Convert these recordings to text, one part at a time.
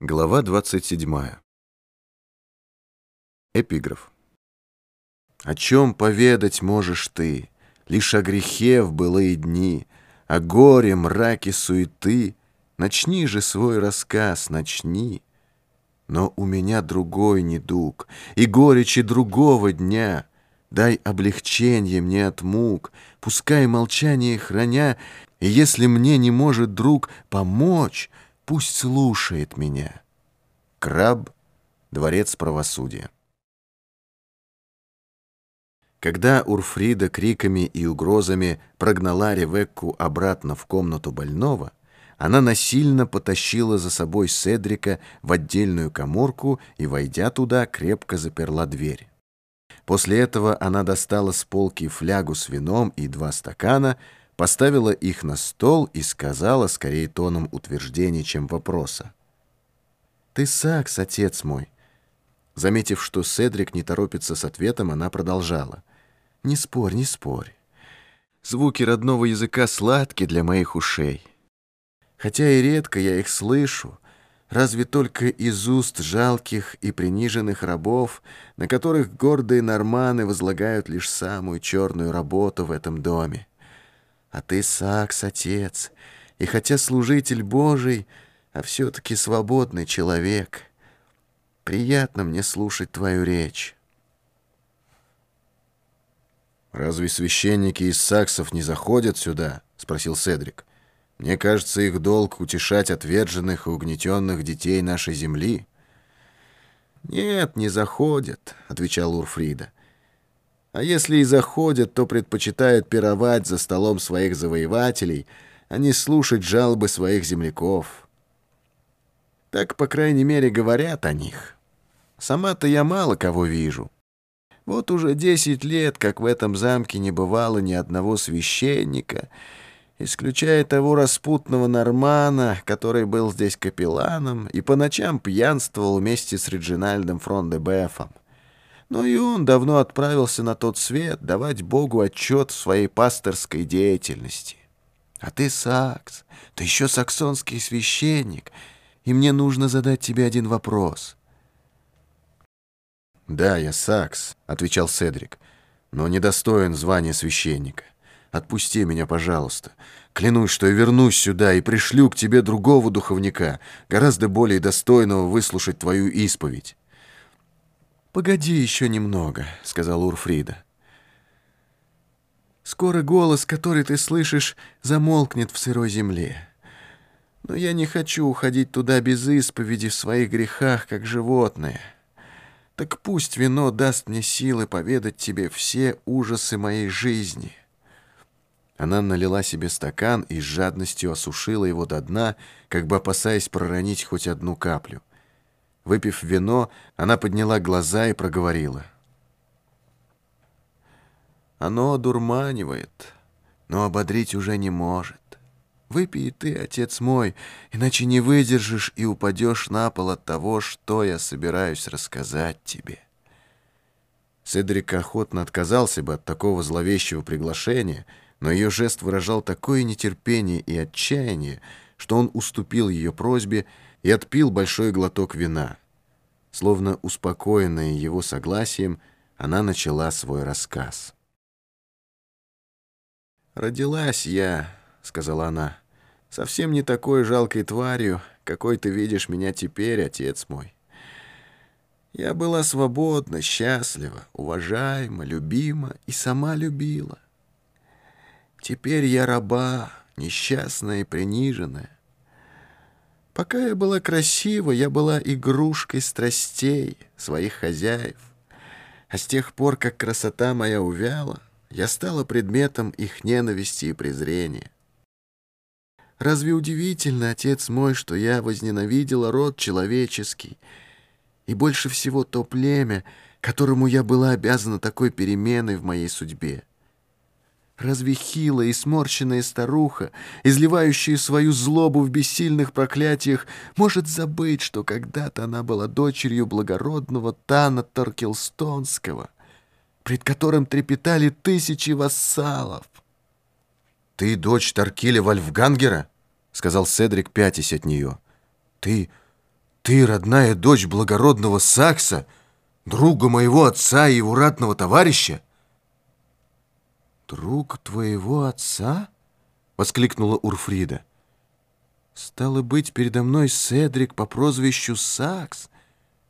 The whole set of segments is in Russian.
Глава 27. Эпиграф. О чем поведать можешь ты? Лишь о грехе в былые дни, О горе, мраке, суеты. Начни же свой рассказ, начни. Но у меня другой недуг И горечи другого дня. Дай облегчение мне от мук, Пускай молчание храня, И если мне не может друг помочь, Пусть слушает меня. Краб, Дворец правосудия. Когда Урфрида криками и угрозами прогнала Ревекку обратно в комнату больного, она насильно потащила за собой Седрика в отдельную коморку и, войдя туда, крепко заперла дверь. После этого она достала с полки флягу с вином и два стакана, поставила их на стол и сказала, скорее тоном утверждения, чем вопроса. «Ты Сакс, отец мой». Заметив, что Седрик не торопится с ответом, она продолжала. «Не спорь, не спорь. Звуки родного языка сладки для моих ушей. Хотя и редко я их слышу, разве только из уст жалких и приниженных рабов, на которых гордые норманы возлагают лишь самую черную работу в этом доме. А ты Сакс, отец, и хотя служитель Божий, а все-таки свободный человек. Приятно мне слушать твою речь. «Разве священники из саксов не заходят сюда?» — спросил Седрик. «Мне кажется, их долг утешать отверженных и угнетенных детей нашей земли». «Нет, не заходят», — отвечал Урфрида. А если и заходят, то предпочитают пировать за столом своих завоевателей, а не слушать жалобы своих земляков. Так, по крайней мере, говорят о них. Сама-то я мало кого вижу. Вот уже десять лет, как в этом замке не бывало ни одного священника, исключая того распутного нормана, который был здесь капелланом и по ночам пьянствовал вместе с Реджинальдом Фрондебефом. Но и он давно отправился на тот свет давать Богу отчет в своей пасторской деятельности. А ты сакс, ты еще саксонский священник, и мне нужно задать тебе один вопрос. «Да, я сакс», — отвечал Седрик, — «но недостоин звания священника. Отпусти меня, пожалуйста. Клянусь, что я вернусь сюда и пришлю к тебе другого духовника, гораздо более достойного выслушать твою исповедь». «Погоди еще немного», — сказал Урфрида. «Скоро голос, который ты слышишь, замолкнет в сырой земле. Но я не хочу уходить туда без исповеди в своих грехах, как животное. Так пусть вино даст мне силы поведать тебе все ужасы моей жизни». Она налила себе стакан и с жадностью осушила его до дна, как бы опасаясь проронить хоть одну каплю. Выпив вино, она подняла глаза и проговорила. «Оно одурманивает, но ободрить уже не может. Выпей ты, отец мой, иначе не выдержишь и упадешь на пол от того, что я собираюсь рассказать тебе». Седрик охотно отказался бы от такого зловещего приглашения, но ее жест выражал такое нетерпение и отчаяние, что он уступил ее просьбе и отпил большой глоток вина. Словно успокоенная его согласием, она начала свой рассказ. «Родилась я», — сказала она, — «совсем не такой жалкой тварью, какой ты видишь меня теперь, отец мой. Я была свободна, счастлива, уважаема, любима и сама любила. Теперь я раба, несчастная и приниженная. Пока я была красива, я была игрушкой страстей своих хозяев. А с тех пор, как красота моя увяла, я стала предметом их ненависти и презрения. Разве удивительно, отец мой, что я возненавидела род человеческий, и больше всего то племя, которому я была обязана такой переменой в моей судьбе? Разве хилая и сморщенная старуха, изливающая свою злобу в бессильных проклятиях, может забыть, что когда-то она была дочерью благородного Тана Торкелстонского, пред которым трепетали тысячи вассалов? «Ты дочь Таркиля Вальфгангера?» — сказал Седрик, пятясь от нее. «Ты... ты родная дочь благородного Сакса, друга моего отца и его ратного товарища?» «Друг твоего отца?» — воскликнула Урфрида. «Стало быть, передо мной Седрик по прозвищу Сакс,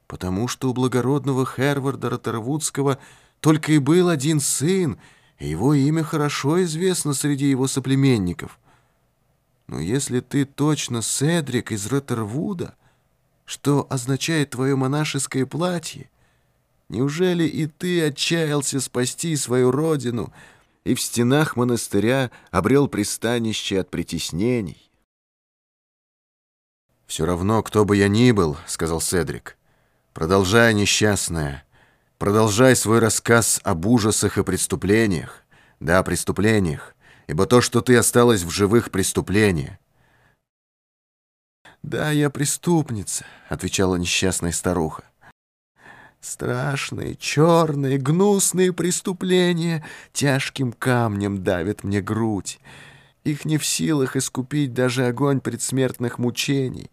потому что у благородного Херварда Роттервудского только и был один сын, и его имя хорошо известно среди его соплеменников. Но если ты точно Седрик из Роттервуда, что означает твое монашеское платье, неужели и ты отчаялся спасти свою родину — и в стенах монастыря обрел пристанище от притеснений. «Все равно, кто бы я ни был», — сказал Седрик, — «продолжай, несчастная, продолжай свой рассказ об ужасах и преступлениях, да, преступлениях, ибо то, что ты осталась в живых, преступление». «Да, я преступница», — отвечала несчастная старуха. Страшные, черные, гнусные преступления тяжким камнем давят мне грудь. Их не в силах искупить даже огонь предсмертных мучений.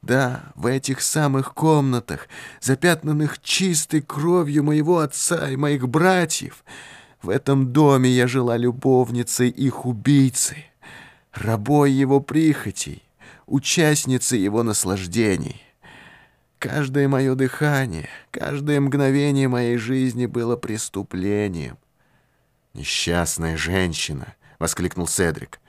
Да, в этих самых комнатах, запятнанных чистой кровью моего отца и моих братьев, в этом доме я жила любовницей их убийцы, рабой его прихотей, участницей его наслаждений. Каждое мое дыхание, каждое мгновение моей жизни было преступлением. «Несчастная женщина!» — воскликнул Седрик.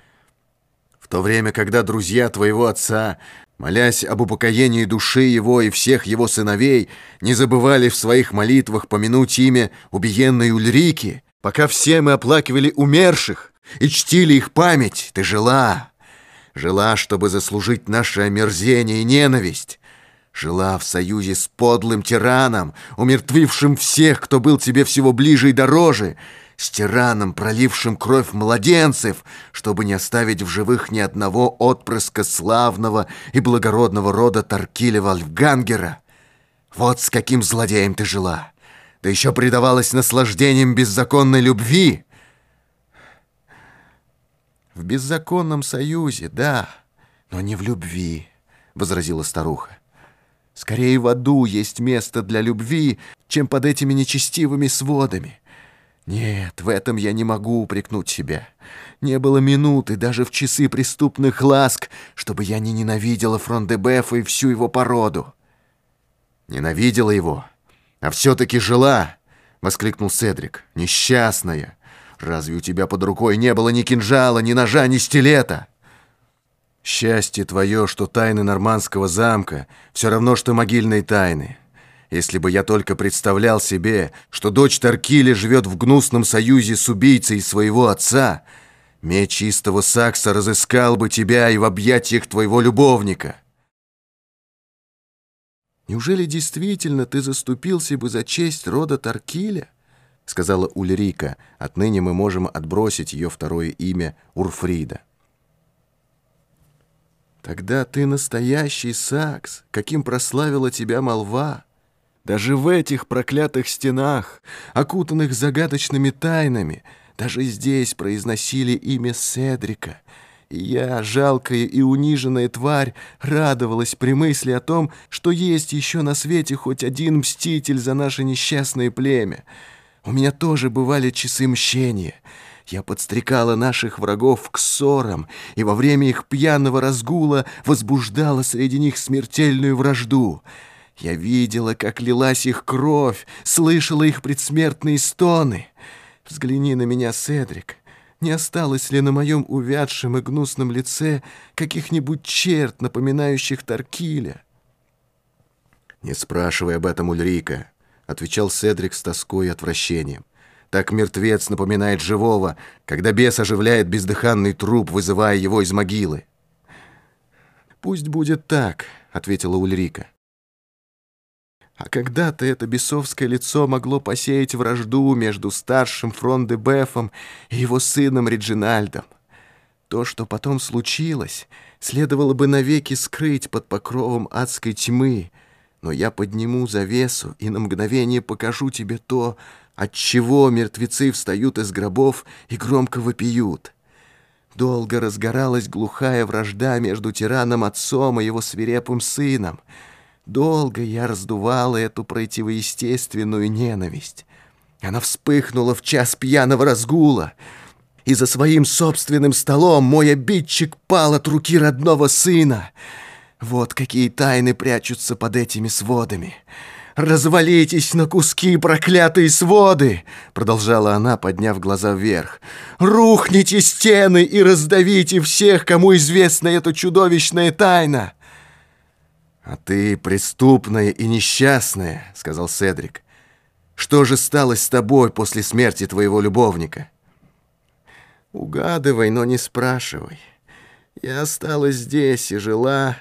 «В то время, когда друзья твоего отца, молясь об упокоении души его и всех его сыновей, не забывали в своих молитвах помянуть имя убиенной Ульрики, пока все мы оплакивали умерших и чтили их память, ты жила, жила, чтобы заслужить наше омерзение и ненависть» жила в союзе с подлым тираном, умертвившим всех, кто был тебе всего ближе и дороже, с тираном, пролившим кровь младенцев, чтобы не оставить в живых ни одного отпрыска славного и благородного рода Таркиля Вальфгангера. Вот с каким злодеем ты жила. Да еще предавалась наслаждением беззаконной любви. В беззаконном союзе, да, но не в любви, — возразила старуха. Скорее в аду есть место для любви, чем под этими нечестивыми сводами. Нет, в этом я не могу упрекнуть себя. Не было минуты, даже в часы преступных ласк, чтобы я не ненавидела Фрондебефа и всю его породу. «Ненавидела его, а все-таки жила!» — воскликнул Седрик. «Несчастная! Разве у тебя под рукой не было ни кинжала, ни ножа, ни стилета?» Счастье твое, что тайны нормандского замка все равно, что могильные тайны. Если бы я только представлял себе, что дочь Таркили живет в гнусном союзе с убийцей своего отца, меч чистого Сакса разыскал бы тебя и в объятиях твоего любовника. «Неужели действительно ты заступился бы за честь рода Таркиля?» — сказала Ульрика. Отныне мы можем отбросить ее второе имя Урфрида. Тогда ты настоящий Сакс, каким прославила тебя молва. Даже в этих проклятых стенах, окутанных загадочными тайнами, даже здесь произносили имя Седрика. И я, жалкая и униженная тварь, радовалась при мысли о том, что есть еще на свете хоть один мститель за наше несчастное племя. У меня тоже бывали часы мщения — я подстрекала наших врагов к ссорам и во время их пьяного разгула возбуждала среди них смертельную вражду. Я видела, как лилась их кровь, слышала их предсмертные стоны. Взгляни на меня, Седрик. Не осталось ли на моем увядшем и гнусном лице каких-нибудь черт, напоминающих Таркиля? «Не спрашивай об этом, Ульрика», — отвечал Седрик с тоской и отвращением. Так мертвец напоминает живого, когда бес оживляет бездыханный труп, вызывая его из могилы. «Пусть будет так», — ответила Ульрика. А когда-то это бесовское лицо могло посеять вражду между старшим Фронде Бефом и его сыном Реджинальдом. То, что потом случилось, следовало бы навеки скрыть под покровом адской тьмы, но я подниму завесу и на мгновение покажу тебе то, Отчего мертвецы встают из гробов и громко вопиют? Долго разгоралась глухая вражда между тираном отцом и его свирепым сыном. Долго я раздувала эту противоестественную ненависть. Она вспыхнула в час пьяного разгула, и за своим собственным столом мой обидчик пал от руки родного сына. Вот какие тайны прячутся под этими сводами. «Развалитесь на куски, проклятые своды!» Продолжала она, подняв глаза вверх. «Рухните стены и раздавите всех, кому известна эта чудовищная тайна!» «А ты преступная и несчастная», — сказал Седрик. «Что же стало с тобой после смерти твоего любовника?» «Угадывай, но не спрашивай. Я осталась здесь и жила...»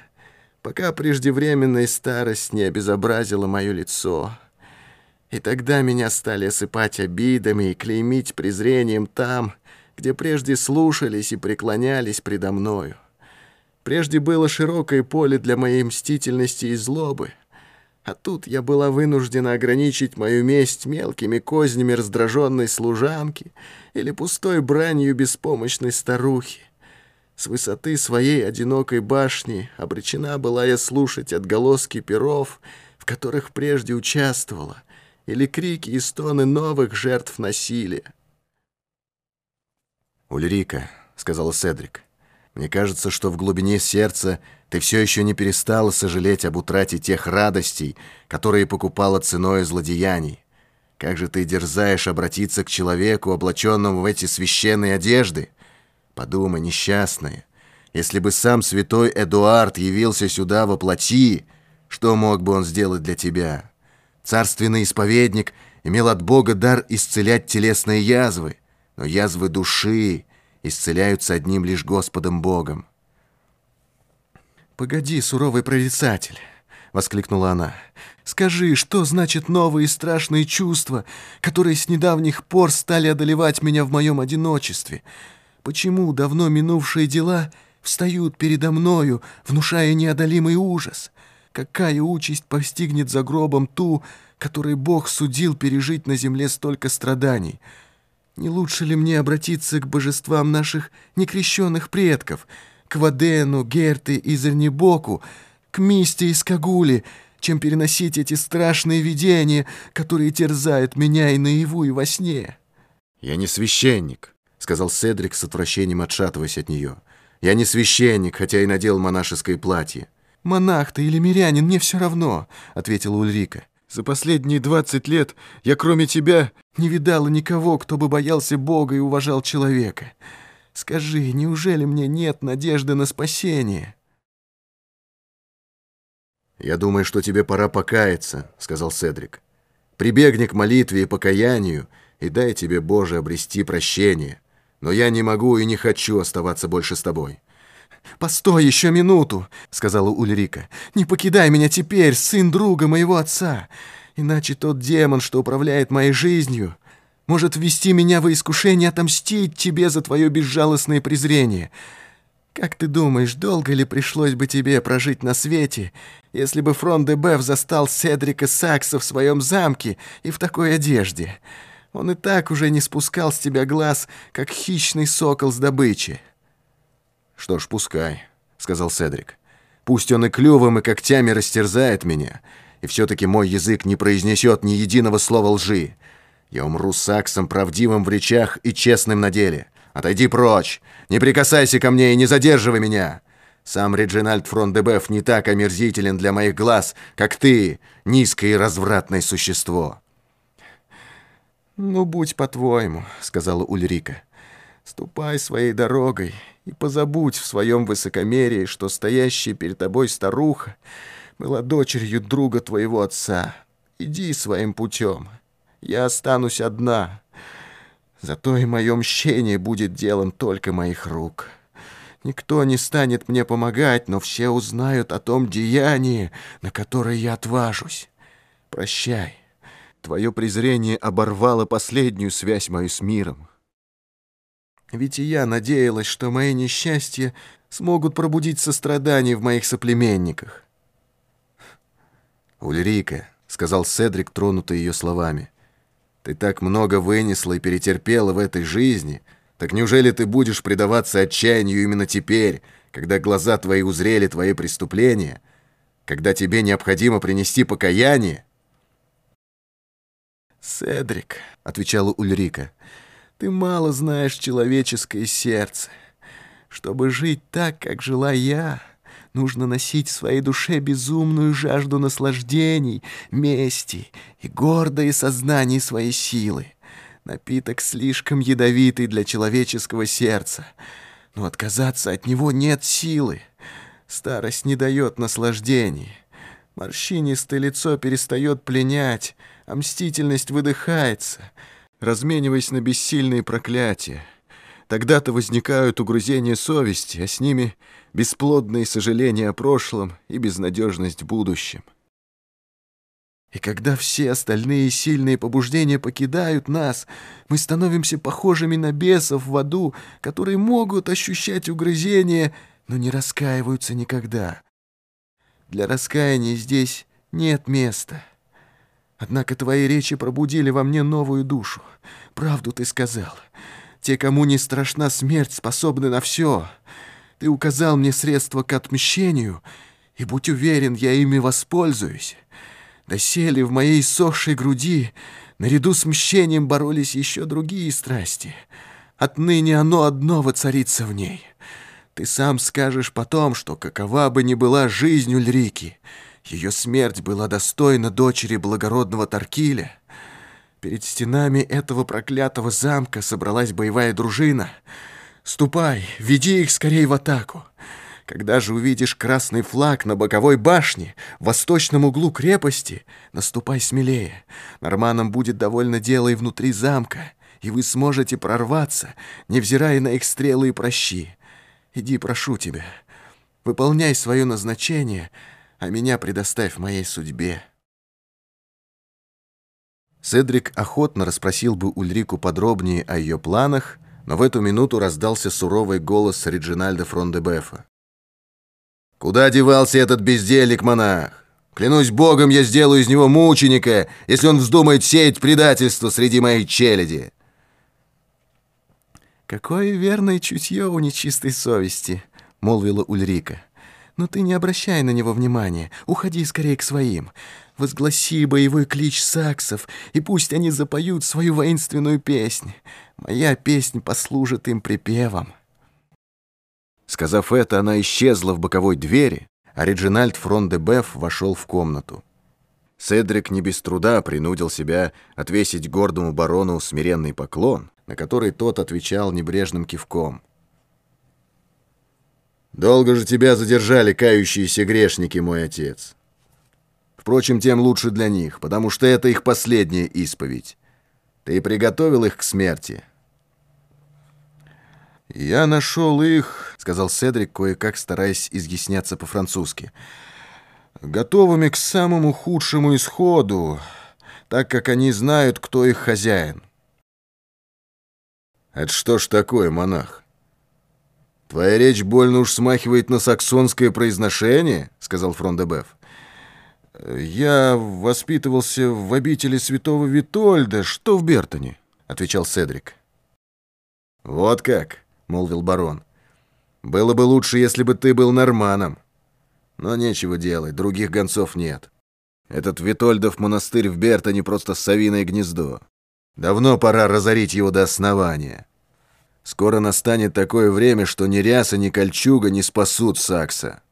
пока преждевременная старость не обезобразила мое лицо. И тогда меня стали осыпать обидами и клеймить презрением там, где прежде слушались и преклонялись предо мною. Прежде было широкое поле для моей мстительности и злобы, а тут я была вынуждена ограничить мою месть мелкими кознями раздраженной служанки или пустой бранью беспомощной старухи. С высоты своей одинокой башни обречена была я слушать отголоски перов, в которых прежде участвовала, или крики и стоны новых жертв насилия. «Ульрика», — сказала Седрик, — «мне кажется, что в глубине сердца ты все еще не перестала сожалеть об утрате тех радостей, которые покупала ценой злодеяний. Как же ты дерзаешь обратиться к человеку, облаченному в эти священные одежды?» Подумай, несчастная, если бы сам святой Эдуард явился сюда во плоти, что мог бы он сделать для тебя? Царственный исповедник имел от Бога дар исцелять телесные язвы, но язвы души исцеляются одним лишь Господом Богом. «Погоди, суровый прорицатель!» — воскликнула она. «Скажи, что значит новые страшные чувства, которые с недавних пор стали одолевать меня в моем одиночестве?» Почему давно минувшие дела встают передо мною, внушая неодолимый ужас? Какая участь постигнет за гробом ту, которой Бог судил пережить на земле столько страданий? Не лучше ли мне обратиться к божествам наших некрещенных предков, к Вадену, Герте и Зернебоку, к Мисте и Скагуле, чем переносить эти страшные видения, которые терзают меня и наяву, и во сне?» «Я не священник», — сказал Седрик с отвращением, отшатываясь от нее. «Я не священник, хотя и надел монашеское платье». «Монах ты или мирянин, мне все равно», — ответила Ульрика. «За последние двадцать лет я, кроме тебя, не видала никого, кто бы боялся Бога и уважал человека. Скажи, неужели мне нет надежды на спасение?» «Я думаю, что тебе пора покаяться», — сказал Седрик. «Прибегни к молитве и покаянию, и дай тебе, Боже, обрести прощение» но я не могу и не хочу оставаться больше с тобой». «Постой еще минуту», — сказала Ульрика. «Не покидай меня теперь, сын друга моего отца, иначе тот демон, что управляет моей жизнью, может ввести меня во искушение отомстить тебе за твое безжалостное презрение. Как ты думаешь, долго ли пришлось бы тебе прожить на свете, если бы Фрон де застал Седрика Сакса в своем замке и в такой одежде?» Он и так уже не спускал с тебя глаз, как хищный сокол с добычи. «Что ж, пускай», — сказал Седрик. «Пусть он и клювом, и когтями растерзает меня, и все-таки мой язык не произнесет ни единого слова лжи. Я умру саксом, правдивым в речах и честным на деле. Отойди прочь, не прикасайся ко мне и не задерживай меня. Сам Реджинальд Фрондебеф не так омерзителен для моих глаз, как ты, низкое и развратное существо». «Ну, будь по-твоему», — сказала Ульрика. «Ступай своей дорогой и позабудь в своем высокомерии, что стоящая перед тобой старуха была дочерью друга твоего отца. Иди своим путем. Я останусь одна. Зато и мое мщение будет делом только моих рук». Никто не станет мне помогать, но все узнают о том деянии, на которое я отважусь. Прощай. Твое презрение оборвало последнюю связь мою с миром. Ведь и я надеялась, что мои несчастья смогут пробудить сострадание в моих соплеменниках. «Ульрика», — сказал Седрик, тронутый ее словами, — «ты так много вынесла и перетерпела в этой жизни, так неужели ты будешь предаваться отчаянию именно теперь, когда глаза твои узрели твои преступления? когда тебе необходимо принести покаяние?» «Седрик», — отвечала Ульрика, — «ты мало знаешь человеческое сердце. Чтобы жить так, как жила я, нужно носить в своей душе безумную жажду наслаждений, мести и гордое сознание своей силы. Напиток слишком ядовитый для человеческого сердца, но отказаться от него нет силы. Старость не дает наслаждений. Морщинистое лицо перестает пленять, а мстительность выдыхается, размениваясь на бессильные проклятия. Тогда-то возникают угрызения совести, а с ними бесплодные сожаления о прошлом и безнадежность в будущем. И когда все остальные сильные побуждения покидают нас, мы становимся похожими на бесов в аду, которые могут ощущать угрызения, но не раскаиваются никогда. Для раскаяния здесь нет места. Однако твои речи пробудили во мне новую душу. Правду ты сказал. Те, кому не страшна смерть, способны на все. Ты указал мне средства к отмщению, и, будь уверен, я ими воспользуюсь. Досели в моей сохшей груди, наряду с мщением боролись еще другие страсти. Отныне оно одно воцарится в ней. Ты сам скажешь потом, что какова бы ни была жизнь Ульрики, ее смерть была достойна дочери благородного Таркиля. Перед стенами этого проклятого замка собралась боевая дружина. Ступай, веди их скорее в атаку. Когда же увидишь красный флаг на боковой башне, в восточном углу крепости, наступай смелее. Норманам будет довольно дела и внутри замка, и вы сможете прорваться, невзирая на их стрелы и прощи. Иди, прошу тебя, выполняй свое назначение, а меня предоставь моей судьбе». Седрик охотно расспросил бы Ульрику подробнее о ее планах, но в эту минуту раздался суровый голос Реджинальда Фрондебефа. «Куда девался этот бездельник-монах? Клянусь богом, я сделаю из него мученика, если он вздумает сеять предательство среди моей челяди!» «Какое верное чутье у нечистой совести!» — молвила Ульрика. «Но ты не обращай на него внимания, уходи скорее к своим. Возгласи боевой клич саксов, и пусть они запоют свою воинственную песнь. Моя песнь послужит им припевом». Сказав это, она исчезла в боковой двери, а Реджинальд Фрон де Беф вошел в комнату. Седрик не без труда принудил себя отвесить гордому барону смиренный поклон, на который тот отвечал небрежным кивком. «Долго же тебя задержали кающиеся грешники, мой отец. Впрочем, тем лучше для них, потому что это их последняя исповедь. Ты приготовил их к смерти». «Я нашел их», — сказал Седрик, кое-как стараясь изъясняться по-французски, «готовыми к самому худшему исходу, так как они знают, кто их хозяин. «Это что ж такое, монах? Твоя речь больно уж смахивает на саксонское произношение», — сказал Фрондебеф. «Я воспитывался в обители святого Витольда, что в Бертоне», — отвечал Седрик. «Вот как», — молвил барон. «Было бы лучше, если бы ты был норманом. Но нечего делать, других гонцов нет. Этот Витольдов монастырь в Бертоне просто совиное гнездо. Давно пора разорить его до основания. Скоро настанет такое время, что ни ряса, ни кольчуга не спасут Сакса.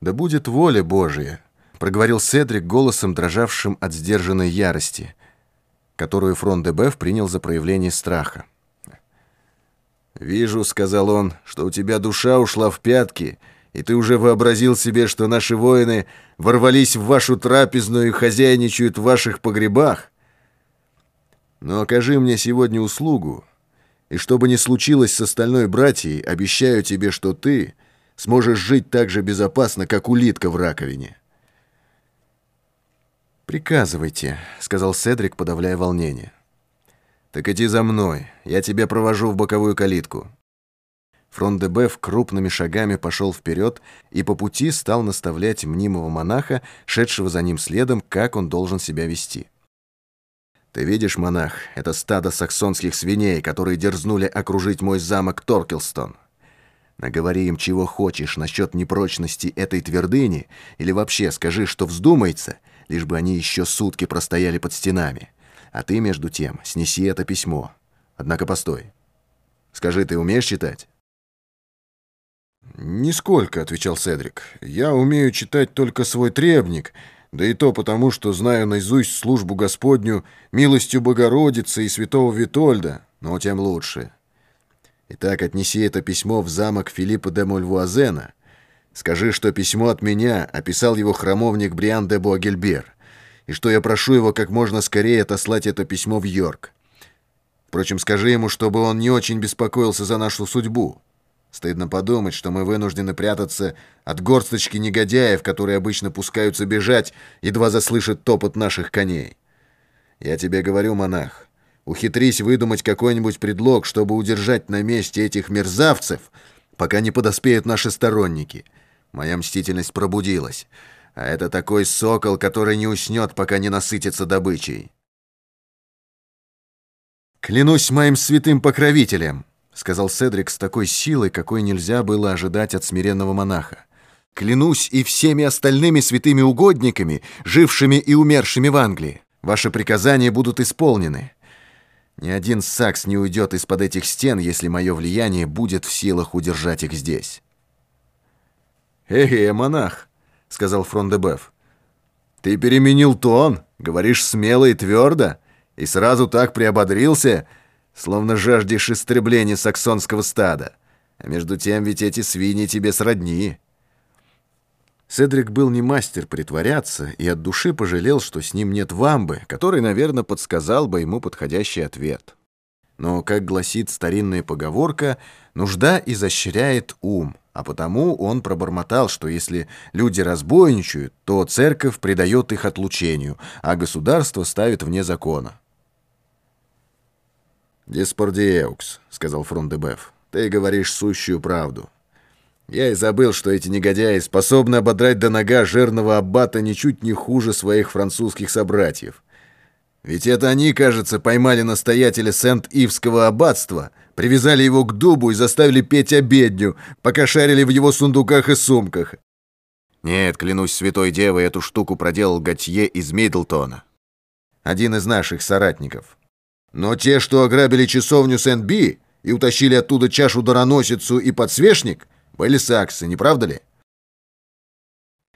«Да будет воля Божия», — проговорил Седрик голосом, дрожавшим от сдержанной ярости, которую фронт ДБФ принял за проявление страха. «Вижу», — сказал он, — «что у тебя душа ушла в пятки, и ты уже вообразил себе, что наши воины ворвались в вашу трапезную и хозяйничают в ваших погребах. Но окажи мне сегодня услугу, и что бы ни случилось с остальной братьей, обещаю тебе, что ты сможешь жить так же безопасно, как улитка в раковине». «Приказывайте», — сказал Седрик, подавляя волнение. «Так иди за мной, я тебя провожу в боковую калитку». Фрон де Беф крупными шагами пошел вперед и по пути стал наставлять мнимого монаха, шедшего за ним следом, как он должен себя вести. Ты видишь, монах, это стадо саксонских свиней, которые дерзнули окружить мой замок Торкелстон. Наговори им чего хочешь насчет непрочности этой твердыни, или вообще скажи, что вздумается, лишь бы они еще сутки простояли под стенами. А ты, между тем, снеси это письмо. Однако постой. Скажи, ты умеешь читать?» «Нисколько», — отвечал Седрик. «Я умею читать только свой требник, да и то потому, что знаю наизусть службу Господню милостью Богородицы и святого Витольда, но тем лучше. Итак, отнеси это письмо в замок Филиппа де Мольвуазена. Скажи, что письмо от меня описал его храмовник Бриан де Буагельбер, и что я прошу его как можно скорее отослать это письмо в Йорк. Впрочем, скажи ему, чтобы он не очень беспокоился за нашу судьбу. Стыдно подумать, что мы вынуждены прятаться от горсточки негодяев, которые обычно пускаются бежать, едва заслышат топот наших коней. Я тебе говорю, монах, ухитрись выдумать какой-нибудь предлог, чтобы удержать на месте этих мерзавцев, пока не подоспеют наши сторонники. Моя мстительность пробудилась, а это такой сокол, который не уснет, пока не насытится добычей. «Клянусь моим святым покровителем!» Сказал Седрик с такой силой, какой нельзя было ожидать от смиренного монаха. «Клянусь и всеми остальными святыми угодниками, жившими и умершими в Англии. Ваши приказания будут исполнены. Ни один сакс не уйдет из-под этих стен, если мое влияние будет в силах удержать их здесь». «Эй, монах», — сказал Фрондебеф, — «ты переменил тон, говоришь смело и твердо, и сразу так приободрился, — словно жаждешь истребления саксонского стада. А между тем ведь эти свиньи тебе сродни». Седрик был не мастер притворяться и от души пожалел, что с ним нет вамбы, который, наверное, подсказал бы ему подходящий ответ. Но, как гласит старинная поговорка, нужда изощряет ум, а потому он пробормотал, что если люди разбойничают, то церковь предает их отлучению, а государство ставит вне закона. «Диспордиеукс», — сказал Фрондебеф, — «ты говоришь сущую правду. Я и забыл, что эти негодяи способны ободрать до нога жирного аббата ничуть не хуже своих французских собратьев. Ведь это они, кажется, поймали настоятеля Сент-Ивского аббатства, привязали его к дубу и заставили петь обедню, пока шарили в его сундуках и сумках. Нет, клянусь святой девой, эту штуку проделал Готье из Мидлтона. Один из наших соратников. Но те, что ограбили часовню Сент-Би и утащили оттуда чашу-дароносицу и подсвечник, были саксы, не правда ли?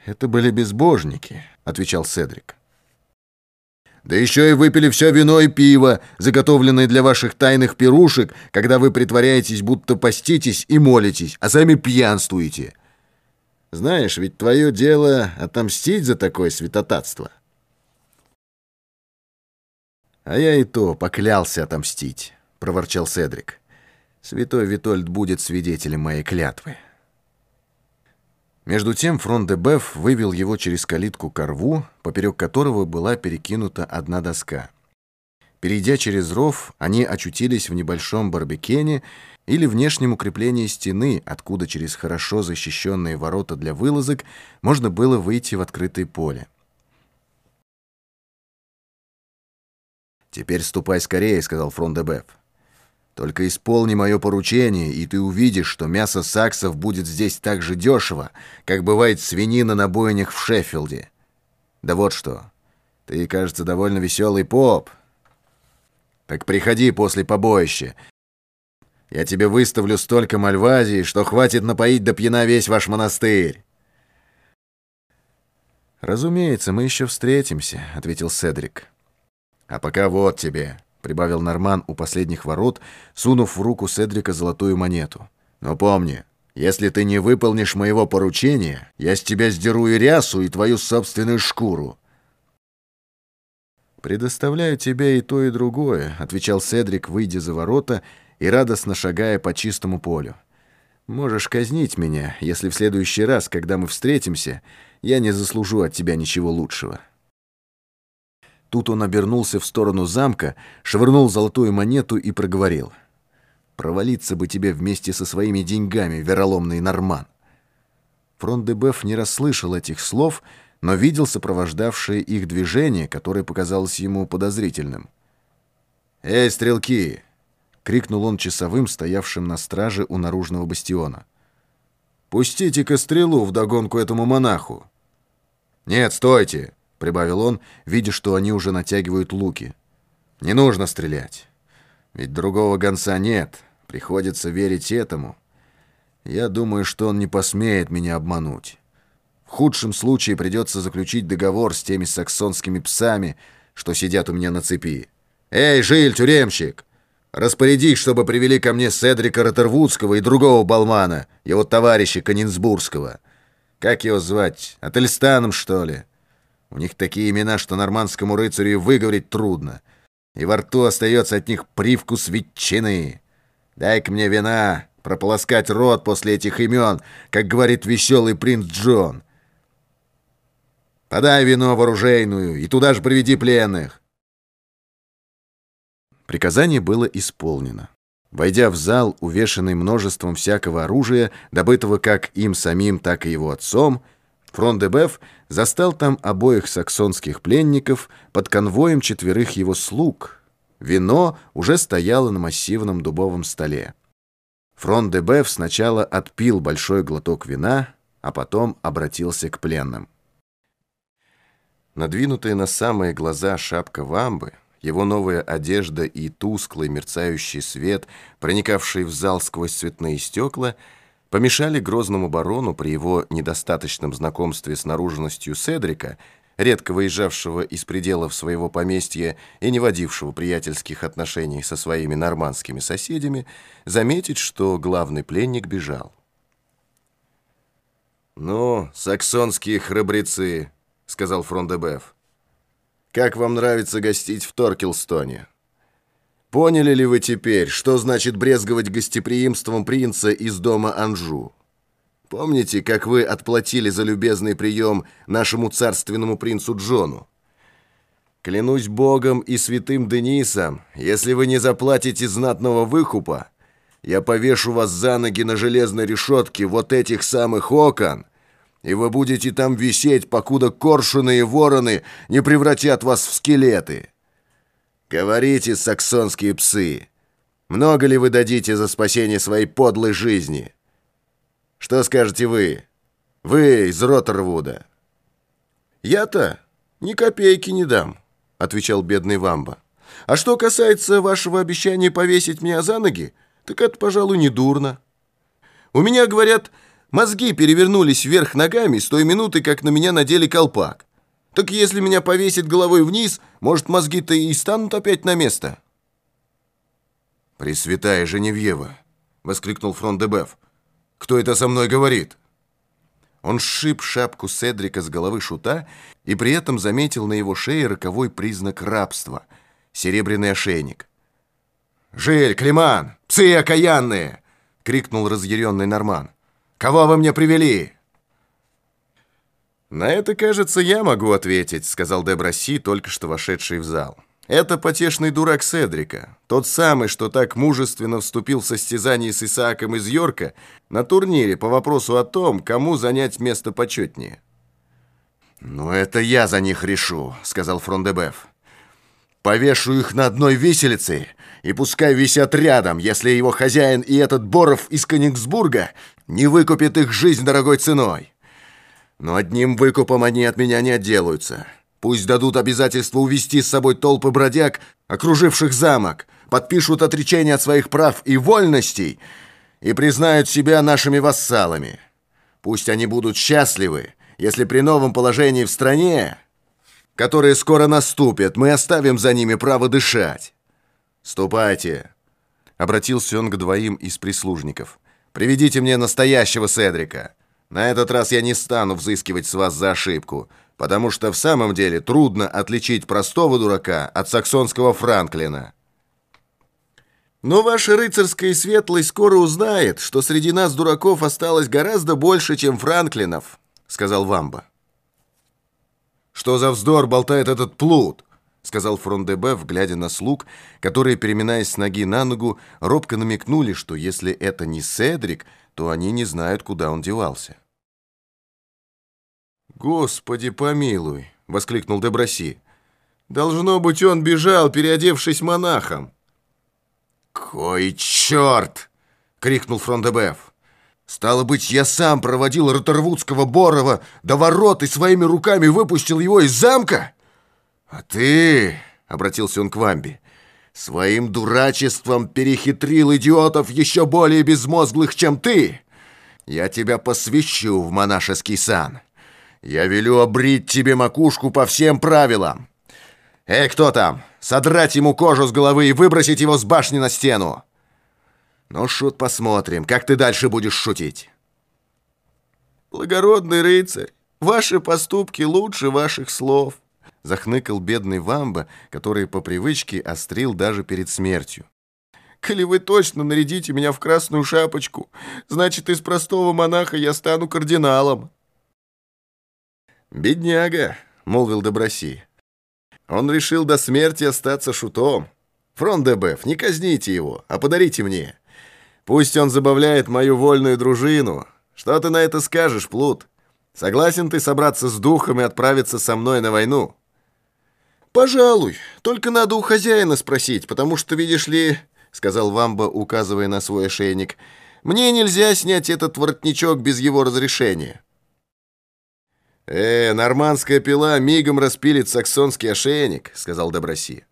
«Это были безбожники», — отвечал Седрик. «Да еще и выпили все вино и пиво, заготовленное для ваших тайных пирушек, когда вы притворяетесь, будто поститесь и молитесь, а сами пьянствуете. Знаешь, ведь твое дело — отомстить за такое святотатство». «А я и то поклялся отомстить», — проворчал Седрик. «Святой Витольд будет свидетелем моей клятвы». Между тем фронт де вывел его через калитку к рву, поперек которого была перекинута одна доска. Перейдя через ров, они очутились в небольшом барбекене или внешнем укреплении стены, откуда через хорошо защищенные ворота для вылазок можно было выйти в открытое поле. «Теперь ступай скорее», — сказал Фрондебеф. «Только исполни мое поручение, и ты увидишь, что мясо саксов будет здесь так же дешево, как бывает свинина на бойнях в Шеффилде. Да вот что, ты, кажется, довольно веселый поп. Так приходи после побоища. Я тебе выставлю столько мальвазии, что хватит напоить до пьяна весь ваш монастырь». «Разумеется, мы еще встретимся», — ответил Седрик. «А пока вот тебе», — прибавил Норман у последних ворот, сунув в руку Седрика золотую монету. «Но помни, если ты не выполнишь моего поручения, я с тебя сдеру и рясу, и твою собственную шкуру». «Предоставляю тебе и то, и другое», — отвечал Седрик, выйдя за ворота и радостно шагая по чистому полю. «Можешь казнить меня, если в следующий раз, когда мы встретимся, я не заслужу от тебя ничего лучшего». Тут он обернулся в сторону замка, швырнул золотую монету и проговорил. «Провалиться бы тебе вместе со своими деньгами, вероломный норман!» Фронт де Беф не расслышал этих слов, но видел сопровождавшее их движение, которое показалось ему подозрительным. «Эй, стрелки!» — крикнул он часовым, стоявшим на страже у наружного бастиона. Пустите-ка стрелу вдогонку этому монаху». «Нет, стойте!» — прибавил он, видя, что они уже натягивают луки. «Не нужно стрелять. Ведь другого гонца нет. Приходится верить этому. Я думаю, что он не посмеет меня обмануть. В худшем случае придется заключить договор с теми саксонскими псами, что сидят у меня на цепи. Эй, Жиль, тюремщик! Распорядись, чтобы привели ко мне Седрика Ротервудского и другого болмана, его товарища Канинсбургского. Как его звать? Ательстаном, что ли? У них такие имена, что нормандскому рыцарю выговорить трудно. И во рту остается от них привкус ветчины. Дай-ка мне вина, прополоскать рот после этих имен, как говорит веселый принц Джон. Подай вино в оружейную и туда же приведи пленных. Приказание было исполнено. Войдя в зал, увешанный множеством всякого оружия, добытого как им самим, так и его отцом, фрон де застал там обоих саксонских пленников под конвоем четверых его слуг. Вино уже стояло на массивном дубовом столе. Фрон де сначала отпил большой глоток вина, а потом обратился к пленным. Надвинутая на самые глаза шапка вамбы — его новая одежда и тусклый мерцающий свет, проникавший в зал сквозь цветные стекла, помешали грозному барону при его недостаточном знакомстве с наружностью Седрика, редко выезжавшего из пределов своего поместья и не водившего приятельских отношений со своими нормандскими соседями, заметить, что главный пленник бежал. «Ну, саксонские храбрецы», — сказал Фрондебеф, — как вам нравится гостить в Торкелстоне? Поняли ли вы теперь, что значит брезговать гостеприимством принца из дома Анжу? Помните, как вы отплатили за любезный прием нашему царственному принцу Джону? Клянусь Богом и святым Денисом, если вы не заплатите знатного выкупа, я повешу вас за ноги на железной решетке вот этих самых окон, и вы будете там висеть, покуда коршуны и вороны не превратят вас в скелеты. Говорите, саксонские псы, много ли вы дадите за спасение своей подлой жизни? Что скажете вы? Вы из Роттервуда. Я-то ни копейки не дам, отвечал бедный Вамба. А что касается вашего обещания повесить меня за ноги, так это, пожалуй, не дурно. У меня, говорят, Мозги перевернулись вверх ногами с той минуты, как на меня надели колпак. Так если меня повесить головой вниз, может, мозги-то и станут опять на место?» «Пресвятая Женевьева!» — воскликнул фрон де. «Кто это со мной говорит?» Он сшиб шапку Седрика с головы шута и при этом заметил на его шее роковой признак рабства — серебряный ошейник. «Жиль, Климан! Псы окаянные!» — крикнул разъяренный Норман. Кого вы мне привели?» «На это, кажется, я могу ответить», — сказал Деброси, только что вошедший в зал. «Это потешный дурак Седрика, тот самый, что так мужественно вступил в состязание с Исааком из Йорка на турнире по вопросу о том, кому занять место почетнее». «Ну, это я за них решу», — сказал Фрондебеф. «Повешу их на одной виселице, и пускай висят рядом, если его хозяин и этот Боров из Кенигсбурга не выкупит их жизнь дорогой ценой. Но одним выкупом они от меня не отделаются. Пусть дадут обязательство увести с собой толпы бродяг, окруживших замок, подпишут отречение от своих прав и вольностей и признают себя нашими вассалами. Пусть они будут счастливы, если при новом положении в стране, которое скоро наступит, мы оставим за ними право дышать. «Ступайте!» — обратился он к двоим из прислужников. Приведите мне настоящего Седрика. На этот раз я не стану взыскивать с вас за ошибку, потому что в самом деле трудно отличить простого дурака от саксонского Франклина. Но ваша рыцарская светлость скоро узнает, что среди нас дураков осталось гораздо больше, чем Франклинов, сказал Вамба. Что за вздор болтает этот плут? — сказал Фрондебеф, глядя на слуг, которые, переминаясь с ноги на ногу, робко намекнули, что если это не Седрик, то они не знают, куда он девался. «Господи помилуй!» — воскликнул Деброси. «Должно быть, он бежал, переодевшись монахом». «Кой черт!» — крикнул Фрондебеф. Стало быть, я сам проводил Роторвудского Борова до ворот и своими руками выпустил его из замка? А ты, — обратился он к Вамби, — своим дурачеством перехитрил идиотов еще более безмозглых, чем ты. Я тебя посвящу в монашеский сан. Я велю обрить тебе макушку по всем правилам. Эй, кто там? Содрать ему кожу с головы и выбросить его с башни на стену. Ну, шут, посмотрим, как ты дальше будешь шутить. Благородный рыцарь, ваши поступки лучше ваших слов. Захныкал бедный Вамба, который по привычке острил даже перед смертью. Коли вы точно нарядите меня в красную шапочку, значит, из простого монаха я стану кардиналом. «Бедняга», — молвил Доброси. «Он решил до смерти остаться шутом. Фрон Дебеф, не казните его, а подарите мне. Пусть он забавляет мою вольную дружину. Что ты на это скажешь, Плут? Согласен ты собраться с духом и отправиться со мной на войну?» «Пожалуй. Только надо у хозяина спросить, потому что, видишь ли...» — сказал Вамба, указывая на свой ошейник. «Мне нельзя снять этот воротничок без его разрешения». «Э, нормандская пила мигом распилит саксонский ошейник», — сказал Доброси.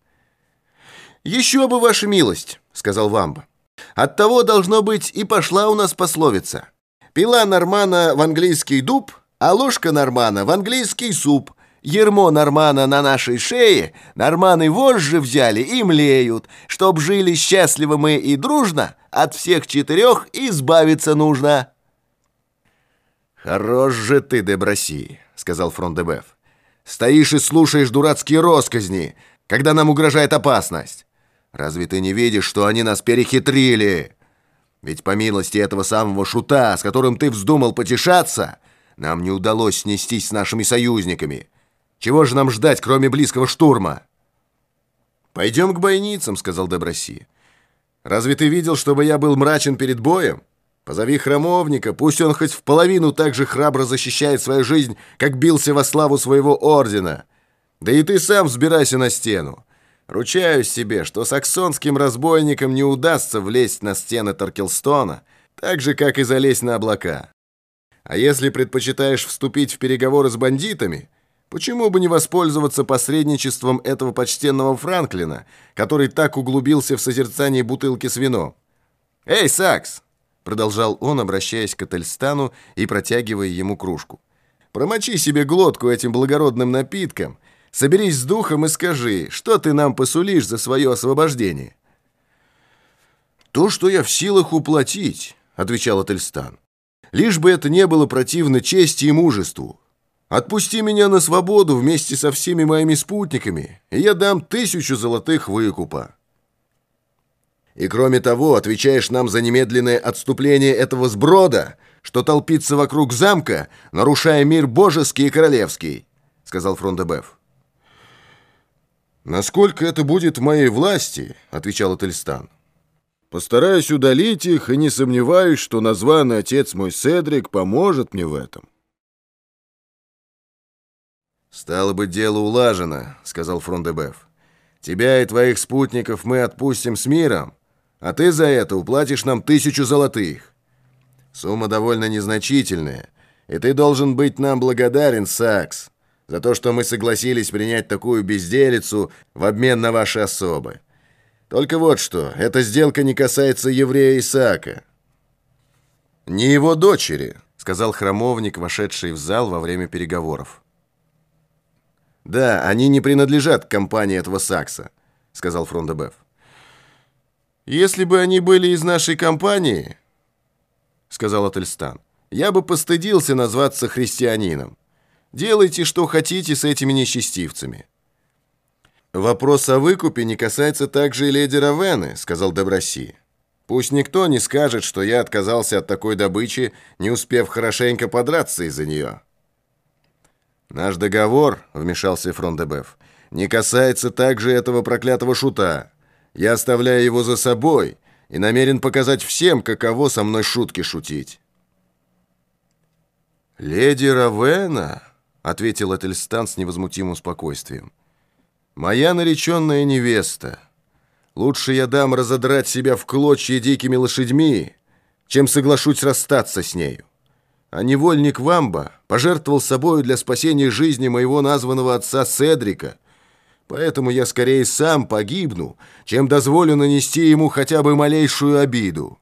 «Еще бы, ваша милость», — сказал Вамба. Оттого, должно быть, и пошла у нас пословица. Пила Нормана в английский дуб, а ложка Нормана в английский суп. Ермо Нормана на нашей шее, Норманы вожжи взяли и млеют. Чтоб жили счастливо мы и дружно, от всех четырех избавиться нужно. «Хорош же ты, Деброси», — сказал фрон де Беф. «Стоишь и слушаешь дурацкие росказни, когда нам угрожает опасность. Разве ты не видишь, что они нас перехитрили? Ведь по милости этого самого шута, с которым ты вздумал потешаться, нам не удалось снестись с нашими союзниками. Чего же нам ждать, кроме близкого штурма?» «Пойдем к бойницам», — сказал Деброси. «Разве ты видел, чтобы я был мрачен перед боем? Позови храмовника, пусть он хоть в половину так же храбро защищает свою жизнь, как бился во славу своего ордена. Да и ты сам взбирайся на стену. Ручаюсь себе, что саксонским разбойникам не удастся влезть на стены Торкелстона, так же, как и залезть на облака. А если предпочитаешь вступить в переговоры с бандитами, почему бы не воспользоваться посредничеством этого почтенного Франклина, который так углубился в созерцание бутылки с вином? «Эй, Сакс!» — продолжал он, обращаясь к Этельстану и протягивая ему кружку. «Промочи себе глотку этим благородным напитком — Соберись с духом и скажи, что ты нам посулишь за свое освобождение?» «То, что я в силах уплатить», — отвечал Ательстан. «Лишь бы это не было противно чести и мужеству. Отпусти меня на свободу вместе со всеми моими спутниками, и я дам тысячу золотых выкупа». И кроме того, отвечаешь нам за немедленное отступление этого сброда, что толпится вокруг замка, нарушая мир божеский и королевский», — сказал Фрондебеф. «Насколько это будет в моей власти», — отвечал Ательстан. «Постараюсь удалить их и не сомневаюсь, что названный отец мой Седрик поможет мне в этом». «Стало быть, дело улажено», — сказал Фрондебеф. «Тебя и твоих спутников мы отпустим с миром, а ты за это уплатишь нам тысячу золотых. Сумма довольно незначительная, и ты должен быть нам благодарен, Сакс за то, что мы согласились принять такую безделицу в обмен на ваши особы. Только вот что, эта сделка не касается еврея Исаака». «Не его дочери», — сказал храмовник, вошедший в зал во время переговоров. «Да, они не принадлежат компании этого Сакса», — сказал Фрондебеф. «Если бы они были из нашей компании», — сказал Ательстан, — «я бы постыдился назваться христианином. Делайте, что хотите с этими несчастивцами». «Вопрос о выкупе не касается также и леди Равены», — сказал Доброси. «Пусть никто не скажет, что я отказался от такой добычи, не успев хорошенько подраться из-за нее». «Наш договор», — вмешался Фрондебеф, — «не касается также этого проклятого шута. Я оставляю его за собой и намерен показать всем, каково со мной шутки шутить». «Леди Равена?» — ответил Этельстан с невозмутимым спокойствием. «Моя нареченная невеста. Лучше я дам разодрать себя в клочья дикими лошадьми, чем соглашусь расстаться с нею. А невольник Вамба пожертвовал собою для спасения жизни моего названного отца Седрика, поэтому я скорее сам погибну, чем дозволю нанести ему хотя бы малейшую обиду.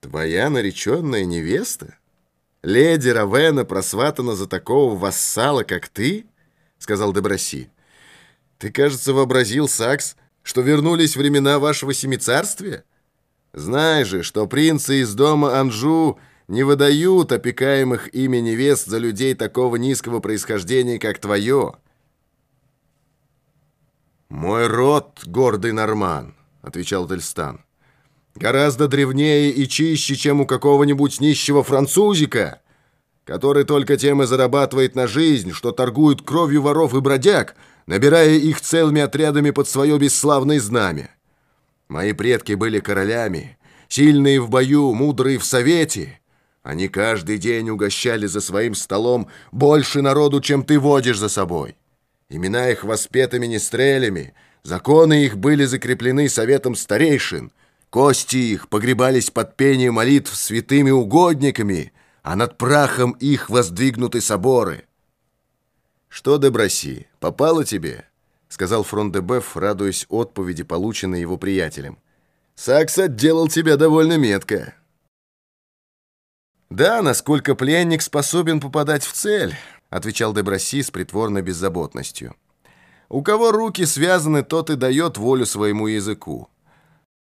Твоя нареченная невеста? Леди Равена просватана за такого вассала, как ты? Сказал Деброси. Ты, кажется, вообразил, Сакс, что вернулись времена вашего семицарствия? Знай же, что принцы из дома Анжу не выдают опекаемых ими невест за людей такого низкого происхождения, как твое. «Мой род, гордый Норман», — отвечал Дельстан, — «гораздо древнее и чище, чем у какого-нибудь нищего французика, который только тем и зарабатывает на жизнь, что торгует кровью воров и бродяг, набирая их целыми отрядами под свое бесславное знамя. Мои предки были королями, сильные в бою, мудрые в совете. Они каждый день угощали за своим столом больше народу, чем ты водишь за собой. Имена их воспеты министрелями, законы их были закреплены советом старейшин, кости их погребались под пение молитв святыми угодниками, а над прахом их воздвигнуты соборы. «Что, Деброси, попало тебе?» — сказал фрон де Беф, радуясь отповеди, полученной его приятелем. «Сакс отделал тебя довольно метко». «Да, насколько пленник способен попадать в цель», — отвечал Деброси с притворной беззаботностью. «У кого руки связаны, тот и дает волю своему языку.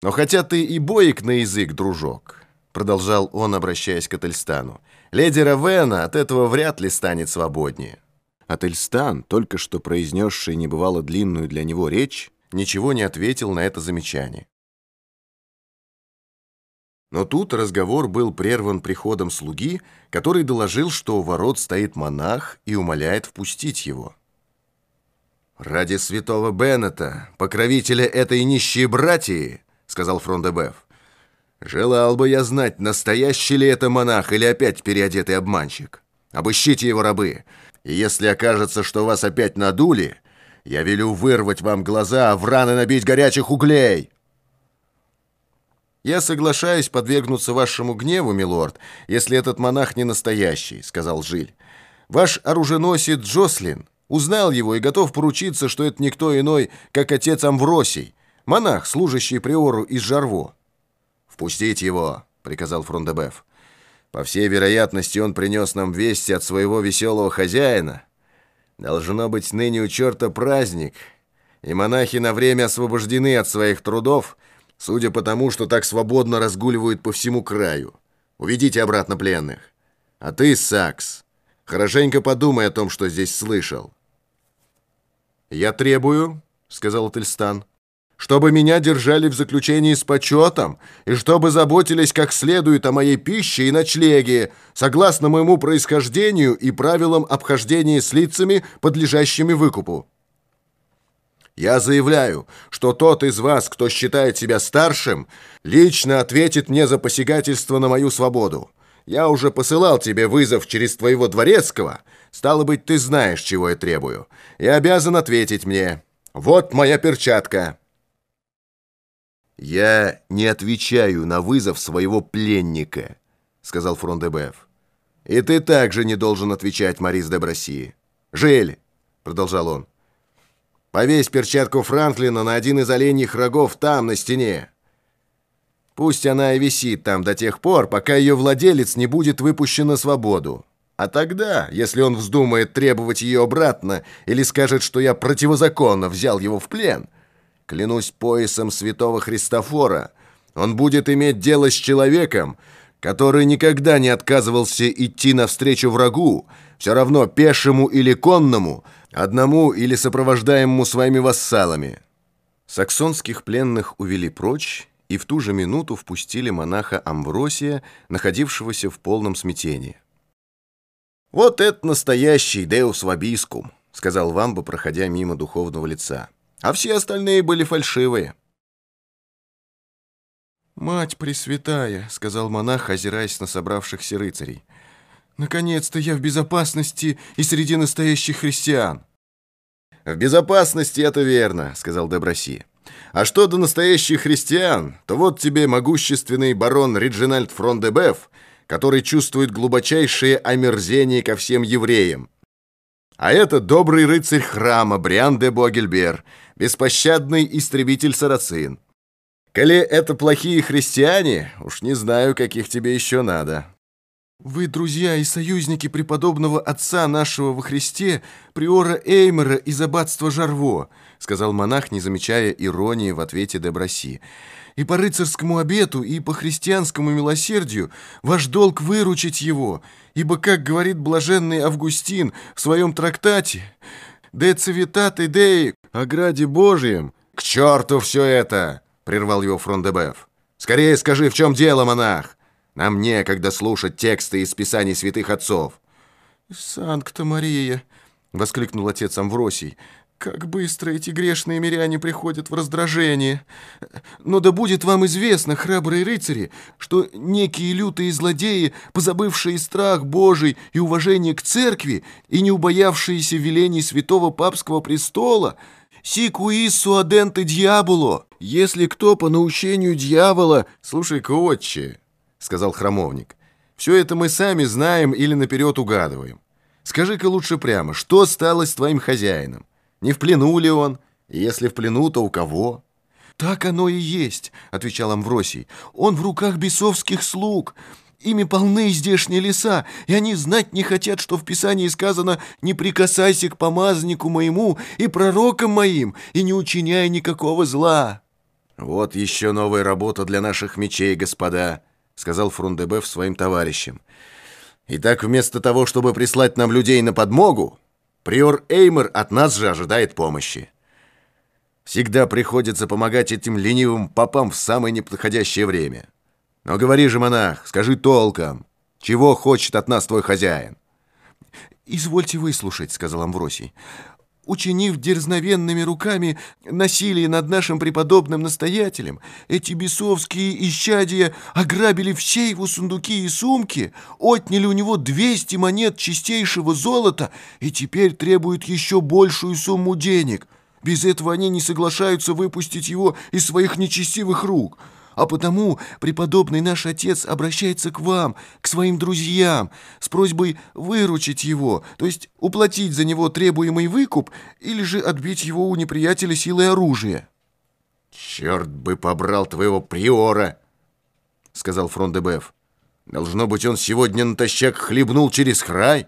Но хотя ты и боек на язык, дружок», — продолжал он, обращаясь к Ательстану, «леди Равена от этого вряд ли станет свободнее». Ательстан, только что произнесший небывало длинную для него речь, ничего не ответил на это замечание. Но тут разговор был прерван приходом слуги, который доложил, что у ворот стоит монах и умоляет впустить его. «Ради святого Беннета, покровителя этой нищей братьи, — сказал Фрондебеф, — желал бы я знать, настоящий ли это монах или опять переодетый обманщик. Обыщите его рабы, и если окажется, что вас опять надули, я велю вырвать вам глаза, а в раны набить горячих углей». «Я соглашаюсь подвергнуться вашему гневу, милорд, если этот монах не настоящий», — сказал Жиль. «Ваш оруженосец Джослин узнал его и готов поручиться, что это никто иной, как отец Амвросий, монах, служащий приору из Жарво». «Впустить его», — приказал Фрондебеф. По всей вероятности, он принес нам вести от своего веселого хозяина. Должно быть, ныне у черта праздник, и монахи на время освобождены от своих трудов, судя по тому, что так свободно разгуливают по всему краю. Уведите обратно пленных. А ты, Сакс, хорошенько подумай о том, что здесь слышал. «Я требую», — сказал Тельстан, — чтобы меня держали в заключении с почетом и чтобы заботились как следует о моей пище и ночлеге, согласно моему происхождению и правилам обхождения с лицами, подлежащими выкупу. Я заявляю, что тот из вас, кто считает себя старшим, лично ответит мне за посягательство на мою свободу. Я уже посылал тебе вызов через твоего дворецкого. Стало быть, ты знаешь, чего я требую. И обязан ответить мне. Вот моя перчатка». «Я не отвечаю на вызов своего пленника», — сказал Фрондебеф. «И ты также не должен отвечать, Марис де Броси. Жиль», — продолжал он, — «повесь перчатку Франклина на один из оленьих рогов там, на стене. Пусть она и висит там до тех пор, пока ее владелец не будет выпущен на свободу. А тогда, если он вздумает требовать ее обратно или скажет, что я противозаконно взял его в плен, — клянусь поясом святого Христофора, он будет иметь дело с человеком, который никогда не отказывался идти навстречу врагу, все равно пешему или конному, одному или сопровождаемому своими вассалами. Саксонских пленных увели прочь и в ту же минуту впустили монаха Амвросия, находившегося в полном смятении. «Вот это настоящий Деус Вабискум», — сказал Вамба, проходя мимо духовного лица а все остальные были фальшивые. «Мать Пресвятая», — сказал монах, озираясь на собравшихся рыцарей, «наконец-то я в безопасности и среди настоящих христиан». «В безопасности это верно», — сказал Деброси. А что до настоящих христиан, то вот тебе могущественный барон Реджинальд Фрондебеф, который чувствует глубочайшее омерзение ко всем евреям. А это добрый рыцарь храма Бриан де Богельбер, беспощадный истребитель сарацин. Коли это плохие христиане, уж не знаю, каких тебе еще надо. Вы друзья и союзники преподобного отца нашего во Христе, приора Эймера из аббатства Жарво, сказал монах, не замечая иронии в ответе Деброси. И по рыцарскому обету, и по христианскому милосердию ваш долг выручить его, ибо, как говорит блаженный Августин в своем трактате, «De civitate Dei» о граде Божьем. «К черту все это!» — прервал его Фрондебеф. «Скорее скажи, в чем дело, монах? Нам некогда слушать тексты из Писаний святых отцов». «Санкта-Мария!» — воскликнул отец Амвросий. Как быстро эти грешные миряне приходят в раздражение. Но да будет вам известно, храбрые рыцари, что некие лютые злодеи, позабывшие страх Божий и уважение к церкви и не убоявшиеся велений святого папского престола, «Сикуиссу аденте дьяволо!» Если кто по наущению дьявола... «Слушай-ка, отче», — сказал храмовник, «все это мы сами знаем или наперед угадываем. Скажи-ка лучше прямо, что стало с твоим хозяином? Не в плену ли он? Если в плену, то у кого?» «Так оно и есть», — отвечал Амвросий. «Он в руках бесовских слуг. Ими полны здешние леса, и они знать не хотят, что в Писании сказано «Не прикасайся к помазаннику моему и пророкам моим, и не учиняй никакого зла». «Вот еще новая работа для наших мечей, господа», — сказал Фрундебеф своим товарищам. «Итак, вместо того, чтобы прислать нам людей на подмогу, Приор Эймер от нас же ожидает помощи. Всегда приходится помогать этим ленивым попам в самое неподходящее время. Но говори же, монах, скажи толком, чего хочет от нас твой хозяин?» «Извольте выслушать», — сказал Амвросий учинив дерзновенными руками насилие над нашим преподобным настоятелем, эти бесовские исчадия ограбили все его сундуки и сумки, отняли у него 200 монет чистейшего золота и теперь требуют еще большую сумму денег. Без этого они не соглашаются выпустить его из своих нечестивых рук». А потому преподобный наш отец обращается к вам, к своим друзьям, с просьбой выручить его, то есть уплатить за него требуемый выкуп или же отбить его у неприятеля силой оружия». «Черт бы побрал твоего приора!» — сказал Фрондебеф. «Должно быть, он сегодня натощак хлебнул через край.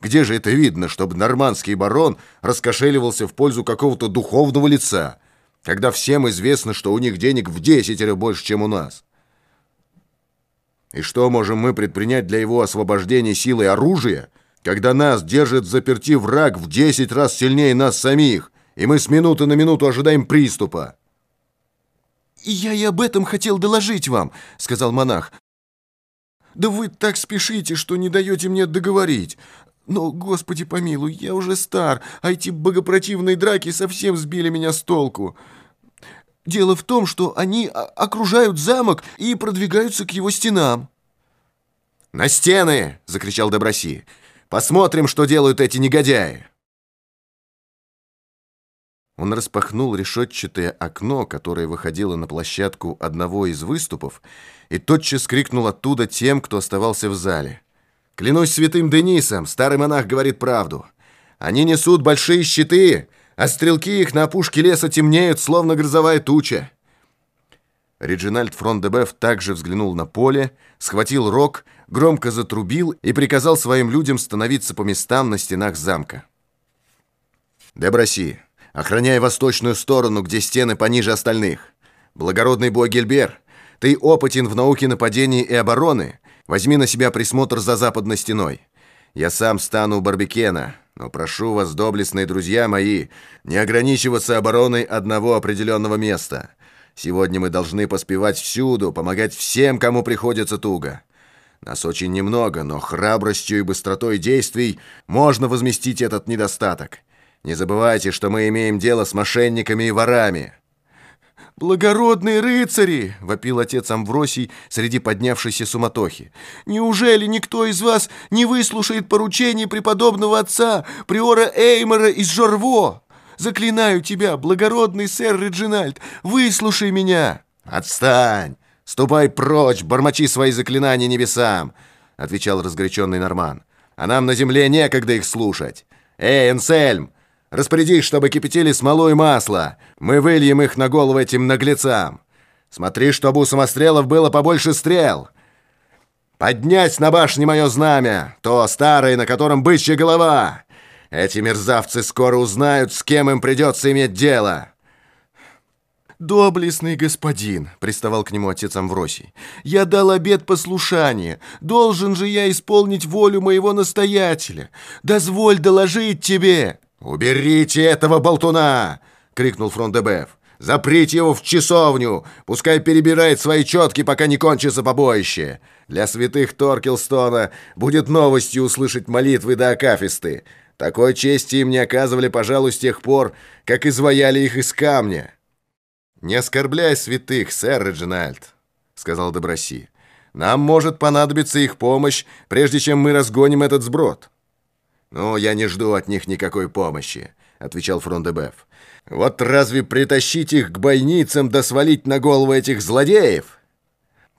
Где же это видно, чтобы нормандский барон раскошеливался в пользу какого-то духовного лица?» Когда всем известно, что у них денег в десятеро больше, чем у нас? И что можем мы предпринять для его освобождения силой оружия, когда нас держит заперти враг в десять раз сильнее нас самих, и мы с минуты на минуту ожидаем приступа? «Я и об этом хотел доложить вам», — сказал монах. «Да вы так спешите, что не даете мне договорить. Но, Господи помилуй, я уже стар, а эти богопротивные драки совсем сбили меня с толку. Дело в том, что они окружают замок и продвигаются к его стенам. «На стены!» — закричал Доброси. «Посмотрим, что делают эти негодяи!» Он распахнул решетчатое окно, которое выходило на площадку одного из выступов, и тотчас крикнул оттуда тем, кто оставался в зале. Клянусь святым Денисом, старый монах говорит правду. Они несут большие щиты, а стрелки их на опушке леса темнеют, словно грозовая туча. Реджинальд Фрондебеф также взглянул на поле, схватил рог, громко затрубил и приказал своим людям становиться по местам на стенах замка. «Деброси, охраняй восточную сторону, где стены пониже остальных. Благородный бой Гильбер, ты опытен в науке нападений и обороны, Возьми на себя присмотр за западной стеной. Я сам стану у Барбекена, но прошу вас, доблестные друзья мои, не ограничиваться обороной одного определенного места. Сегодня мы должны поспевать всюду, помогать всем, кому приходится туго. Нас очень немного, но храбростью и быстротой действий можно возместить этот недостаток. Не забывайте, что мы имеем дело с мошенниками и ворами. «Благородные рыцари!» — вопил отец Амвросий среди поднявшейся суматохи. «Неужели никто из вас не выслушает поручений преподобного отца, приора Эймера из Жорво? Заклинаю тебя, благородный сэр Реджинальд, выслушай меня!» «Отстань! Ступай прочь, бормочи свои заклинания небесам!» — отвечал разгоряченный Норман. «А нам на земле некогда их слушать. Эй, Энсельм, распорядись, чтобы кипятили смолу и масло. Мы выльем их на голову этим наглецам. Смотри, чтобы у самострелов было побольше стрел. Поднять на башне мое знамя, то старое, на котором бычья голова. Эти мерзавцы скоро узнают, с кем им придется иметь дело». «Доблестный господин», — приставал к нему отец Амвросий, — «я дал обет послушания. Должен же я исполнить волю моего настоятеля. Дозволь доложить тебе». «Уберите этого болтуна!» — крикнул Фрондебеф. «Заприте его в часовню! Пускай перебирает свои четки, пока не кончится побоище! Для святых Торкелстона будет новостью услышать молитвы до Акафисты. Такой чести им не оказывали, пожалуй, с тех пор, как изваяли их из камня». «Не оскорбляй святых, сэр Реджинальд», — сказал Доброси. «Нам может понадобиться их помощь, прежде чем мы разгоним этот сброд». «Ну, я не жду от них никакой помощи», — отвечал Фрондебеф. «Вот разве притащить их к бойницам да свалить на голову этих злодеев?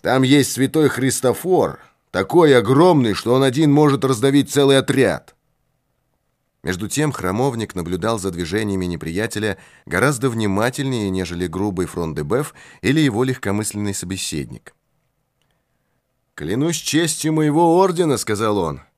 Там есть святой Христофор, такой огромный, что он один может раздавить целый отряд». Между тем храмовник наблюдал за движениями неприятеля гораздо внимательнее, нежели грубый фронт Дебеф или его легкомысленный собеседник. «Клянусь честью моего ордена», — сказал он, —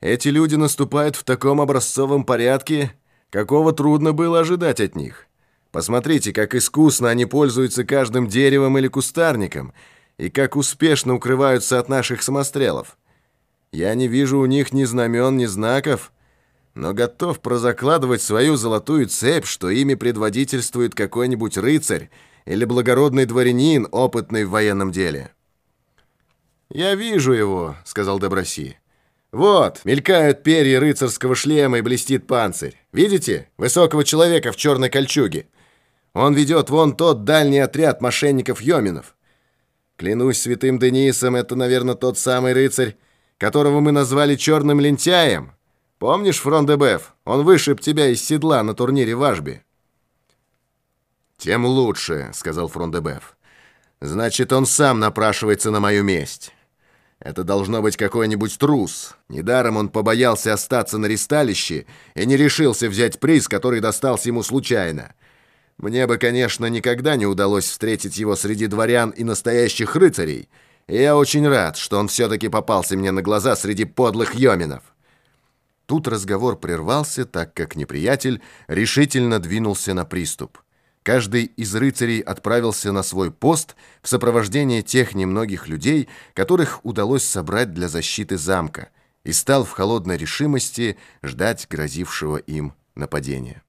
«эти люди наступают в таком образцовом порядке, какого трудно было ожидать от них. Посмотрите, как искусно они пользуются каждым деревом или кустарником, и как успешно укрываются от наших самострелов. Я не вижу у них ни знамен, ни знаков» но готов прозакладывать свою золотую цепь, что ими предводительствует какой-нибудь рыцарь или благородный дворянин, опытный в военном деле. «Я вижу его», — сказал Доброси. «Вот, мелькают перья рыцарского шлема и блестит панцирь. Видите? Высокого человека в черной кольчуге. Он ведет вон тот дальний отряд мошенников-йоминов. Клянусь святым Денисом, это, наверное, тот самый рыцарь, которого мы назвали черным лентяем, Помнишь, Фрондебеф, он вышиб тебя из седла на турнире в Ажбе?» «Тем лучше», — сказал Фрондебеф. «Значит, он сам напрашивается на мою месть. Это должно быть какой-нибудь трус. Недаром он побоялся остаться на ристалище и не решился взять приз, который достался ему случайно. Мне бы, конечно, никогда не удалось встретить его среди дворян и настоящих рыцарей, и я очень рад, что он все-таки попался мне на глаза среди подлых йоминов». Тут разговор прервался, так как неприятель решительно двинулся на приступ. Каждый из рыцарей отправился на свой пост в сопровождении тех немногих людей, которых удалось собрать для защиты замка, и стал в холодной решимости ждать грозившего им нападения.